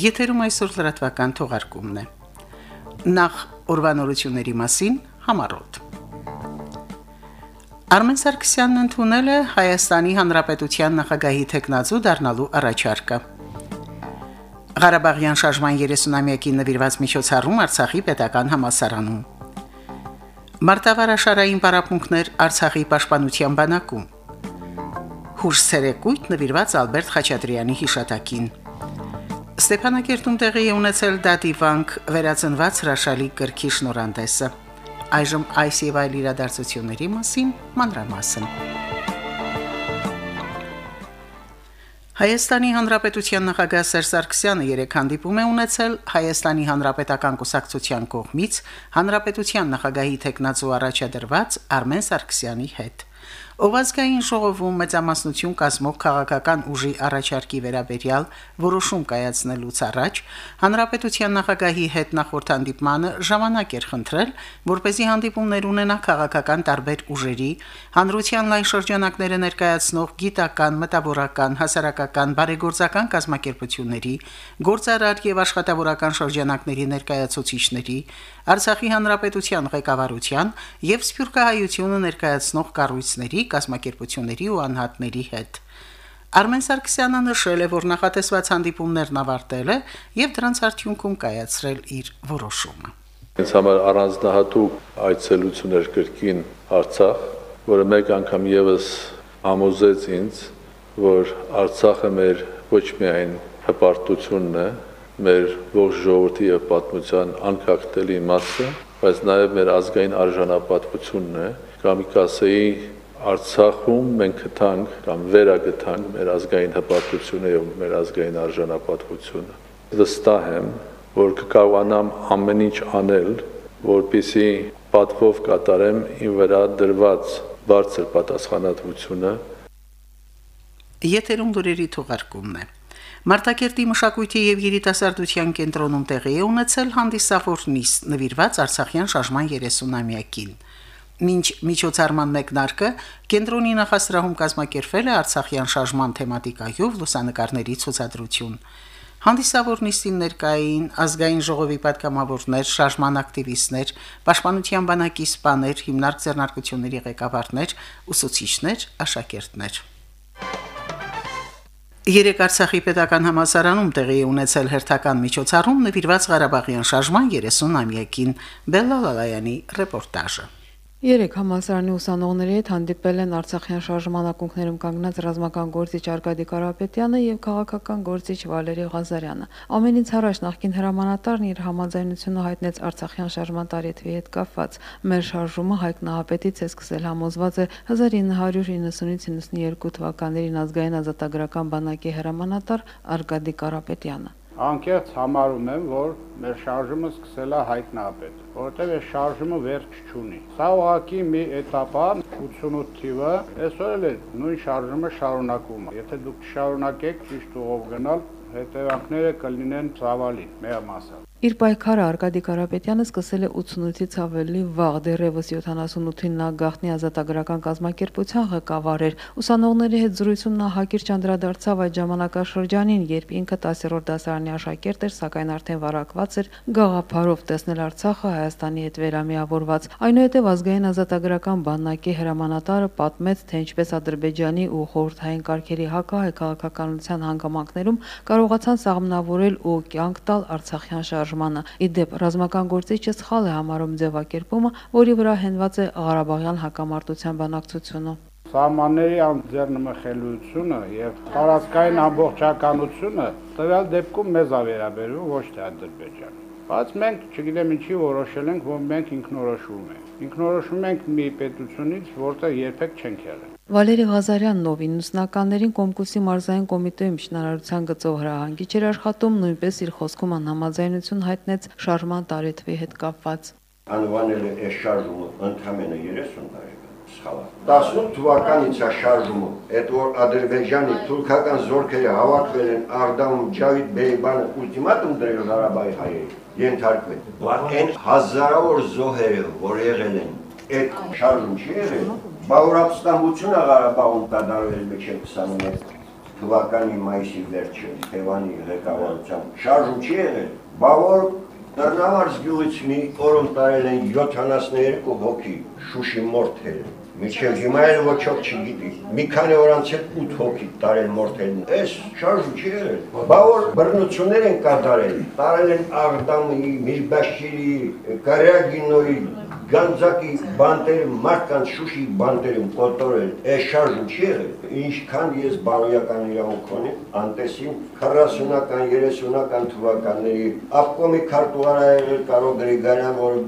Եթերում այսօր լրատվական թողարկումն է։ Նախ օրվանորությունների մասին համարոտ։ Արմեն Սարգսյանն ընդունել է Հայաստանի Հանրապետության նախագահի տեխնազու դառնալու առաջարկը։ Ղարաբաղյան շարժման 30-ամյակի նվիրված միջոցառում Արցախի պետական համալսարանում։ Մարտավարաշարային պարապմունքներ Արցախի պաշտպանության բանակում։ Հուրս ցերեկույթ նվիրված Ալբերտ Խաչատրյանի հիշատակին։ Ստեփանակերտում տեղի է ունեցել դատիվանք վերածնված հրաշալի գրքի շնորհանդեսը։ Այժմ այս եւ այլ իրադարձությունների մասին մանրամասն։ Հայաստանի Հանրապետության նախագահ Սերժ Սարգսյանը երեք հանդիպում է ունեցել Հայաստանի Հանրապետական Կուսակցության կողմից Հանրապետության նախագահի տեխնացու առաջադրված Արմեն Սարգսյանի հետ։ Օվազգային ժողովում մեծամասնություն կազմող քաղաքական ուժի առաջարկի վերաբերյալ որոշում կայացնելուց առաջ հանրապետության նախագահի հետ նախորդ հանդիպմանը ժամանակ էր խնդրել, որ เป զի հանդիպումներ ունենա քաղաքական տարբեր ուժերի, հանրության լայն շրջանակները ներկայացնող գիտական, մտավորական, հասարակական, բարեգործական կազմակերպությունների, գործարար եւ աշխատավորական շրջանակների ներկայացուցիչների, Արցախի հանրապետության ղեկավարության եւ Սփյուռքահայությունը ներկայացնող կառույցների կազմակերպությունների ու անհատների հետ։ Արմեն Սարգսյանը նշել է, որ նախատեսված հանդիպումներն ավարտել է եւ դրանց արդյունքում կայացրել իր որոշումը։ Ինձ համար առանձնահատուկ այցելություններ կրկին Արցախ, որը մեկ անգամ եւս ամոզեց ինձ, որ Արցախը մեր ոչ միայն հպարտությունն է, մեր ողջ ժողովրդի եւ պատմության անկախտելի մասը, բայց նաեւ մեր ազգային արժանապատվությունն է, կամ կասեի Արցախում մենք գտանք կամ վերագտանք մեր ազգային հպարտությունը եւ մեր ազգային արժանապատվությունը։ Վստահ եմ, որ կկարողանամ ամեն ինչ անել, որպիսի պատվով կատարեմ ին վրա դրված բարձր պատասխանատվությունը։ Եթերում դուրերի թողարկումն է։ Մարտակերտի մշակույթի եւ երիտասարդության կենտրոնում տեղի է ունեցել հանդիսավոր նիստ նվիրված Արցախյան շարժման 30-ամյակին։ Մինչ միջոցառման մեկնարկը կենտրոնի նախասրահում կազմակերպվել է Արցախյան շարժման թեմատիկայով լուսանկարների ցուցադրություն։ Հանդիսավոր նիստին ներկային ազգային ժողովի պատգամավորներ, շարժման ակտիվիստներ, պաշտպանության բանակի սպաներ, հիմնարկ ձեռնարկությունների ղեկավարներ, ուսուցիչներ, աշակերտներ։ Երեք Արցախի պետական համալսարանում տեղի ունեցել հերթական միջոցառում նվիրված Ղարաբաղյան շարժման 30-ամյակին։ Բելլալալայանի ռեպորտաժը։ Երեք համալսարանի ուսանողների հետ հանդիպել են Արցախյան շարժման ակունքներում կանգնած ռազմական գործիչ Արկադի Կարապետյանը եւ քաղաքական գործիչ Վալերի Ղազարյանը։ Ամենից առաջ նախկին հրամանատարն իր համաձայնությունը հայտնեց Արցախյան շարժման տարեթվի հետ կապված։ Մեր շարժումը Հայկ Նահապետից է սկսել համոզված է 1990-ից 92 թվականներին ազգային ազատագրական բանակի հրամանատար Արկադի Կարապետյանը անկեղծ համարում եմ, որ մեր շարժումը սկսել է Հայկ Նահապետ, որովհետև այս շարժումը վերջ չունի։ Սա ուղղակի մի էտապ է 88 թիվը, այսօր էլ նույն շարժումը շարունակում է։ Եթե դուք չշարունակեք ճիշտ ուղով գնալ, հետևանքները կլինեն ցավալի, մեր մասը։ Իր պայքարը Արկադի Կարապետյանը սկսել է 88-ից ավելի վաղ, դեռևս 78-ին նա գաղտնի ազատագրական կազմակերպության ղեկավար էր։ Ուսանողների հետ զրույցում նա հակիրճ անդրադարձավ այդ ժամանակաշրջանին, երբ ինքը 10-րդ դասարանի աշակերտ էր, սակայն արդեն վարակված էր գաղափարով տեսնել Արցախը Հայաստանի հետ վերամիավորված։ Այնուհետև ազգային ազատագրական բանակի հրամանատարը պատմեց, թե ինչպես Ադրբեջանի ու խորհրդային կարգերի հակահայ քաղաքականության հանգամանքներում կարողացան սաղմնավորել ու կյանք տալ Արցախյան շարժ շարժմանը։ Իդեպ ռազմական գործիչը սխալ է համարում ձևակերպումը, որի վրա հենված է Ղարաբաղյան հակամարտության բանակցությունը սահմանների անձեռնմխելիությունը եւ տարածքային ամբողջականությունը տվյալ դեպքում մեզ է վերաբերում ոչ թե Ադրբեջան։ Բայց մենք չգիտեմ ինչի որոշել ենք, որ մենք ինքնորոշվում ենք։ Ինքնորոշում ենք մի պետությունից, որտեղ երբեք չենք եղել։ Վալերի Ղազարյանն ով 90-ականներին Կոմկուսի մարզային կոմիտեում շինարարության գծով հրահանգիչ էր աշխատում, նույնպես իր խոսքում անհամաձայնություն հայտնեց շարժման տարեթվի հետ կապված։ Անվանել է այս շարժումը ընդհանրապես 30 տարի սխալա։ 18 թվականից է շարժումը, այդ որ Ադրբեջանի թուրքական զորքերը հավաքվել են Արդամում Ջավիդ Բեյբանը ուլտիմատում դրել Ղարաբաղի հայերին, ենթարկվել։ Բայց այն հազարավոր զոհերը, որ եղել են, այդ շարժում չի եղել, Բաղուրապստամբությունը Ղարաբաղում կատարվել մինչև 21 թվականի մայիսի վերջը Թևանի ղեկավարությամբ շարժում չի եղել, բա որ Տրնավարս գյուղից մի օրում տարել են 72 հոգի Շուշի մորթեր։ Միջև հիմա էլ ոչոք չգիտի։ Մի քանի օր անց էլ 8 հոգի տարել մորթերն։ Էս շարժում չի եղել։ Բա որ բռնություններ են կատարել։ Տարել են Աղդամի, Միրբաշիրի, Կարագինոյի, Գանձակի բանտերը, մարդկանց Շուշի բանտերում կոտորել, այս շարժում չի եղել։ Ինչքան ես բարոյական իրավունք ունեմ, անտեսին 40-ական, 30-ական թվականների ապկոմի քարտուղարա եղել Կարո Գրիգարյան, որ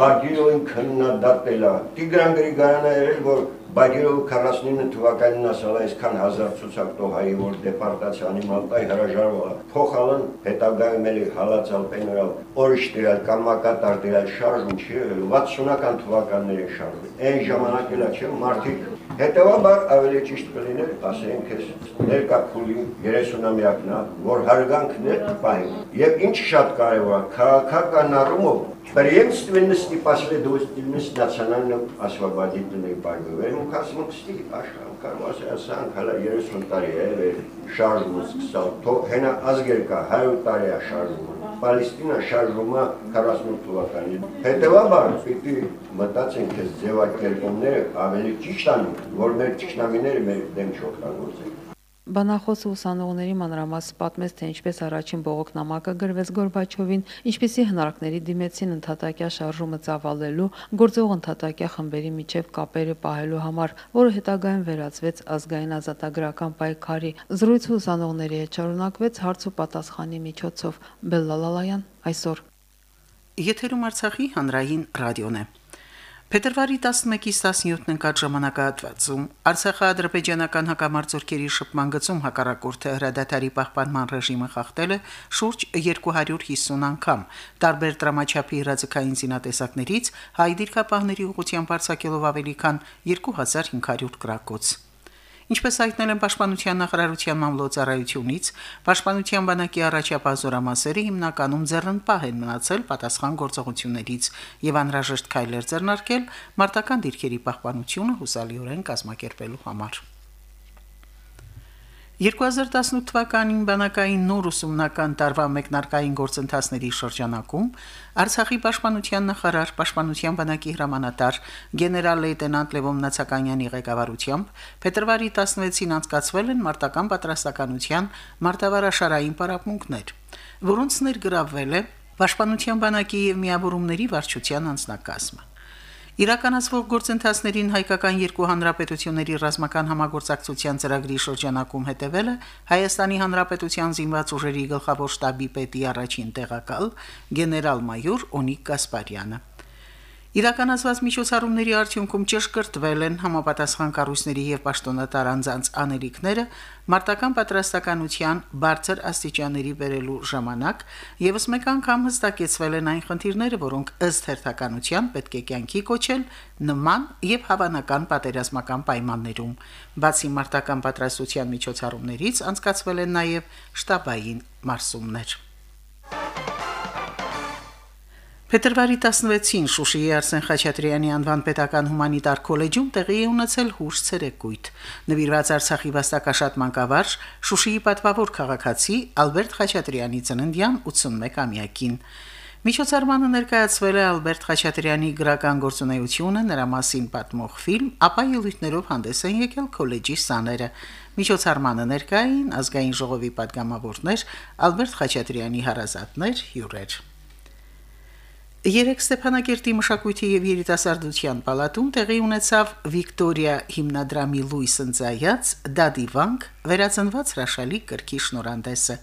Բագիրովին քննադատել է։ Տիգրան Գրիգարյանը եղել, որ Բագիրովը 49 թվականին ասալ այսքան հազար ցուցակտող հայի, որ դեպարտացիանի մալտայ հրաժարվա, փոխալն հետագայում էլի հալածալ պեներալ, օրիշ դրալ, կամակատար դրալ շարժում չի եղել, 60-ական թվականների շարժում։ Այն ժամանակ էլա չէ, մարդիկ Հետևաբար ավելի ճիշտ կլիներ, ասենք ես, ներկա փուլի 30-ամյակն է, որ հարգանքներ պահեն։ Եվ ինչ շատ կարևոր է, քաղաքական առումով преемственности последовательность национального освободительной борьбы։ Վերում կասմոքստի աշխարհ կարող ասել, ասանք հələ 30 տարի է շարժումը սկսալ, թող հենա ազգեր կա 100 տարի է շարժումը։ Պալեստինա շարժումը 48 թվականին։ Հետևաբար պիտի մտածենք այս ձևակերպումները ավելի ճիշտ անենք, որ մեր ճշտամիները մեր դեմ չօգտագործեն։ Բանախոսը ուսանողների մանրամաս պատմեց, թե ինչպես առաջին բողոքնամակը գրվեց Գորբաչովին, ինչպիսի հնարքների դիմեցին ընդհատակյա շարժումը ծավալելու, գործող ընդհատակյա խմբերի միջև կապերը պահելու համար, որը հետագայում վերածվեց ազգային ազատագրական պայքարի։ Զրույցը ուսանողների հետ շարունակվեց հարց ու պատասխանի միջոցով։ Բելլալալայան այսօր Եթերում Արցախի հանրային ռադիոն է։ Փետրվարի 11-ից 17-ն ընկած ժամանակահատվածում Արցախա-ադրբեջանական հակամարտությունների շփման գծում հակառակորդը հրադադարի պահպանման ռեժիմը խախտել է շուրջ 250 անգամ, տարբեր դրամաչափի հրաձգային զինատեսակներից հայ դիրքապահների ուղղությամբ արձակելով ավելի քան 2500 գրակոց։ Ինչպես հայտնել են Պաշտպանության նախարարության մամլոյցարայությունից, Պաշտպանության բանակի առաջապահ զորամասերը հիմնականում ձեռնպահ են մնացել պատասխան գործողություններից եւ անհրաժեշտ քայլեր ձեռնարկել մարտական դիրքերի պահպանությունը հուսալիորեն կազմակերպելու համար։ 2018 թվականին բանակային նոր ուսումնական տարվա մեկնարկային գործընթացների շրջանակում Արցախի պաշտպանության նախարար պաշտպանության բանակի հրամանատար գեներալ լեյտենանտ Լևոն Նացականյանի ղեկավարությամբ փետրվարի 16-ին անցկացվել են մարտական պատրաստականության մարտավարաշարային պարապմունքներ, որոնց ներգրավվել է պաշտպանության բանակի եւ միավորումների վարչության անձնակազմը։ Իրականացվող գործընթացներին հայկական երկու հանրապետությունների ռազմական համագործակցության ծրագրի շրջանակում հետևել է Հայաստանի հանրապետության զինված ուժերի գլխավոր շտաբի պետի առաջին տեղակալ գեներալ-մայոր Օնիկ Գասպարյանը։ Իրականացված միջոցառումների արդյունքում ճշգրտվել են համապատասխան կառույցների եւ պաշտոնատար անձանց անելիքները մարտական պատրաստականության բարձր աստիճանների վերելու ժամանակ եւս մեկ անգամ հստակեցվել են այն խնդիրները, որոնք ըստ հերթականության պետք է կյանքի կոչել նման եւ հավանական պատերազմական պայմաններում։ Բացի մարտական պատրաստության միջոցառումներից անցկացվել են նաեւ շտաբային մարսումներ։ Փետրվարի 16-ին Շուշիի Արսեն Խաչատրյանի անվան պետական հումանիտար քոլեջում տեղի է ունեցել հուրս ցերեկույթ։ Նվիրված Արցախի վաստակաշատ մանկավարժ Շուշիի պատվավոր քաղաքացի Ալբերտ Խաչատրյանի ծննդյան 81-ամյակին։ Միջոցառմանը ներկայացվել է Ալբերտ Խաչատրյանի գրական գործունեությունը, նրա մասին պատմող ֆիլմ, ապա ելույթներով հանդես են եկել քոլեջի սաները։ Միջոցառմանը ներկային ազգային ժողովի падգամավորներ, Ալբերտ Խաչատրյանի հարազատներ, հյուրեր։ Երեք Ստեփանակերտի մշակույթի եւ երիտասարդության պալատում տեղի ունեցավ Վիկտորիա հիմնադրամի Լուիս ընծայած Դադիվանք վերածնված հրաշալի կրկի շնորհանդեսը։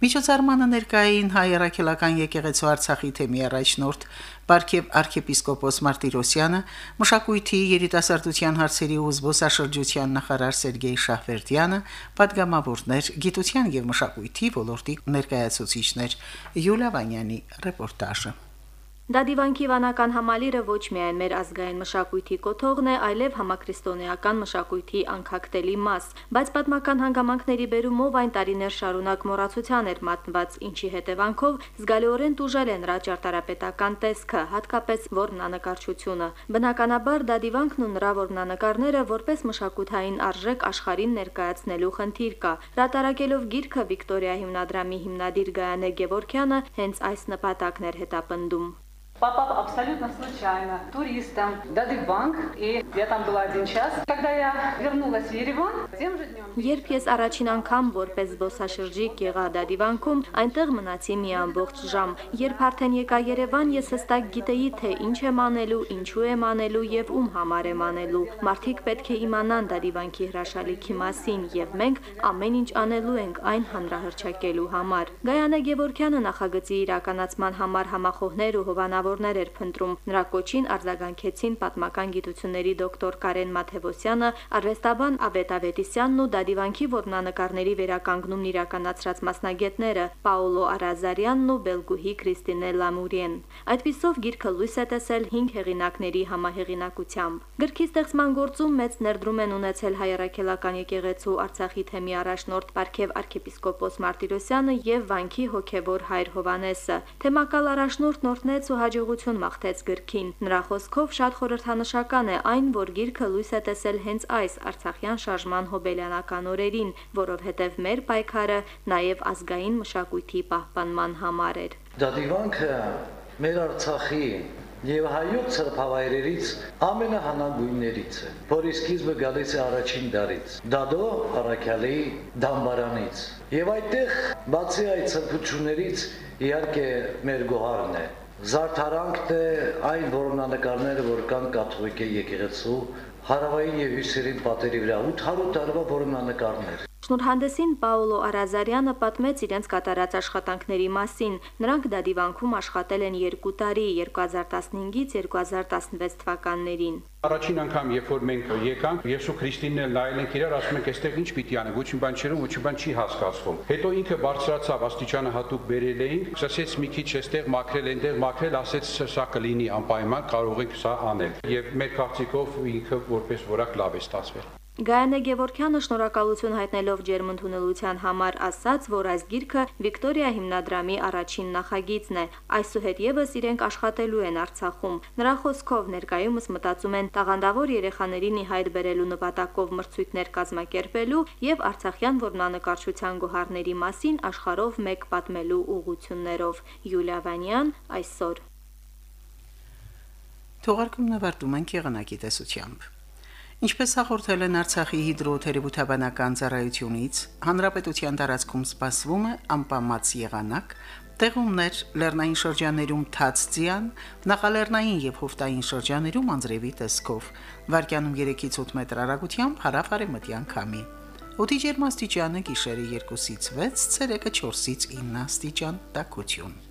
Միջոցառմանը ներկային հայ երակելական եկեղեցու Արցախի թեմի առաջնորդ Պարքև arczepiskopos Martirosyan-ը, մշակույթի երիտասարդության հարցերի ու զբոսաշրջության նախարար Սերգեյ Շահվերդյանը, падգամավորներ, գիտության եւ մշակույթի ոլորտի ներկայացուցիչներ Յուլիա Վանյանի ռեպորտաժը։ Դադիվանքի վանական համալիրը ոչ միայն մեր ազգային մշակույթի կոթողն է, այլև համակրիստոնեական մշակույթի անքակտելի մաս, բայց պատմական հանգամանքների բերումով այն տարիներ շարունակ մոռացության էր մատնված, ինչի հետևանքով զգալիորեն տուժել է նրա ճարտարապետական տեսքը, հատկապես որմնանկարչությունը։ Բնականաբար Դադիվանքն ու նրա որմնանկարները որպես մշակութային արժեք աշխարհին ներկայացնելու խնդիր կա։ Հրատարակելով գիրքը Վիկտորիա հիմնադրամի հիմնադիր Գայանե Գևորքյանը հենց այս նպատակն էր հետապնդում։ Попав абсолютно случайно туристом в Дадыбанк, и я там была один час. Когда я вернулась в Ереван, тем же днем... Երբ ես առաջին անգամ որպես զբոսաշրջիկ եղա Դադիվանքում, այնտեղ մնացի մի ամբողջ ժամ։ Երբ արդեն եկա Երևան, ես հստակ գիտեի, թե ինչ եմ անելու, ինչու եմ անելու եւ ում համար եմ անելու։ Մարդիկ պետք է իմանան Դադիվանքի հրաշալիքի մասին եւ մենք ամեն ինչ անելու ենք այն հանրահրճակելու համար։ Գայանե Գևորքյանը նախագծի իրականացման համար համախոհներ ու հովանավոր մեղավորներ էր փնտրում։ Նրա կոչին արձագանքեցին պատմական գիտությունների դոկտոր Կարեն Մաթևոսյանը, արվեստաբան Ավետ Ավետիսյանն ու Դադիվանքի որմնանկարների վերականգնումն իրականացրած մասնագետները Պաուլո Արազարյանն ու Բելգուհի Կրիստինե Լամուրիեն։ Այդպիսով գիրքը լույս է տեսել 5 հեղինակների համահեղինակությամբ։ Գրքի ստեղծման գործում մեծ ներդրում են ունեցել հայրաքելական եկեղեցու Արցախի թեմի առաջնորդ Պարքև arczepiskopos Մարտիրոսյանը եւ Վանքի հոգեվոր հայր Հովանեսը։ Թեմակալ առաջնորդն օրհնեց ու հաջ հաջողություն մաղթեց գրքին։ Նրա խոսքով շատ խորհրդանշական է այն, որ գիրքը լույս է տեսել հենց այս Արցախյան շարժման հոբելյանական օրերին, որովհետև մեր պայքարը նաև ազգային մշակույթի պահպանման համար էր։ Դադիվանքը մեր Արցախի եւ հայոց սրբավայրերից ամենահանագույններից է, որի սկիզբը գալիս է առաջին դարից։ Դադո Արաքյալի դամբարանից։ Եվ այդտեղ բացի այդ սրբություններից իհարկե մեր գոհարն է Զարդարանքն է այն որոնանկարները, որ կան կաթողիկե եկեղեցու հարավային եւ հյուսերին պատերի վրա 800 տարվա որոնանկարներ։ Շնորհանդեսին Պաուլո Արազարյանը պատմեց իրենց կատարած աշխատանքների մասին։ Նրանք Դադիվանքում աշխատել են 2 տարի 2015-ից 2016 թվականներին։ Առաջին անգամ, երբ որ մենք եկանք, ես ու Քրիստինն էլ նայել ենք իրար, ասում ենք, այստեղ ինչ պիտի անենք, ոչ մի բան չերում, ոչ մի բան չի հասկացվում։ Հետո ինքը բարձրացավ, աստիճանը հատուկ բերել էինք, ասեց մի քիչ այստեղ մաքրել, այնտեղ մաքրել, ասեց սա կլինի անպայման, կարող ենք սա անել։ Եվ մեր կարծիքով ինքը որպես որակ լավ է ստացվել։ Գայանե Գևորքյանը շնորհակալություն հայտնելով ջերմընդունելության համար ասաց, որ այս գիրքը Վիկտորիա հիմնադրամի առաջին նախագիծն է։ Այսուհետ եւս իրենք աշխատելու են Արցախում։ Նրա խոսքով ներկայումս մտածում են տաղանդավոր երեխաներին իհայտ բերելու նպատակով մրցույթներ կազմակերպելու եւ Արցախյան որմնանկարչության գոհարների մասին աշխարհով մեկ պատմելու ուղություններով։ Յուլիա Վանյան այսօր Թողարկումն ավարտում ենք եղանակի տեսությամբ։ Ինչպես հաղորդել են Արցախի հիդրոթերապևտաբանական ծառայությունից, հանրապետության տարածքում սպասվում է անպամած եղանակ, տեղումներ լեռնային շրջաններում թաց ձյան, նախալեռնային եւ հովտային շրջաններում անձրևի տեսքով, վարկյանում 3-ից 8 մետր արագությամբ հարավ-արևմտյան քամի։ Օդի ջերմաստիճանը գիշերը 2-ից 6, ցերեկը 4-ից 9 աստիճան տաքություն։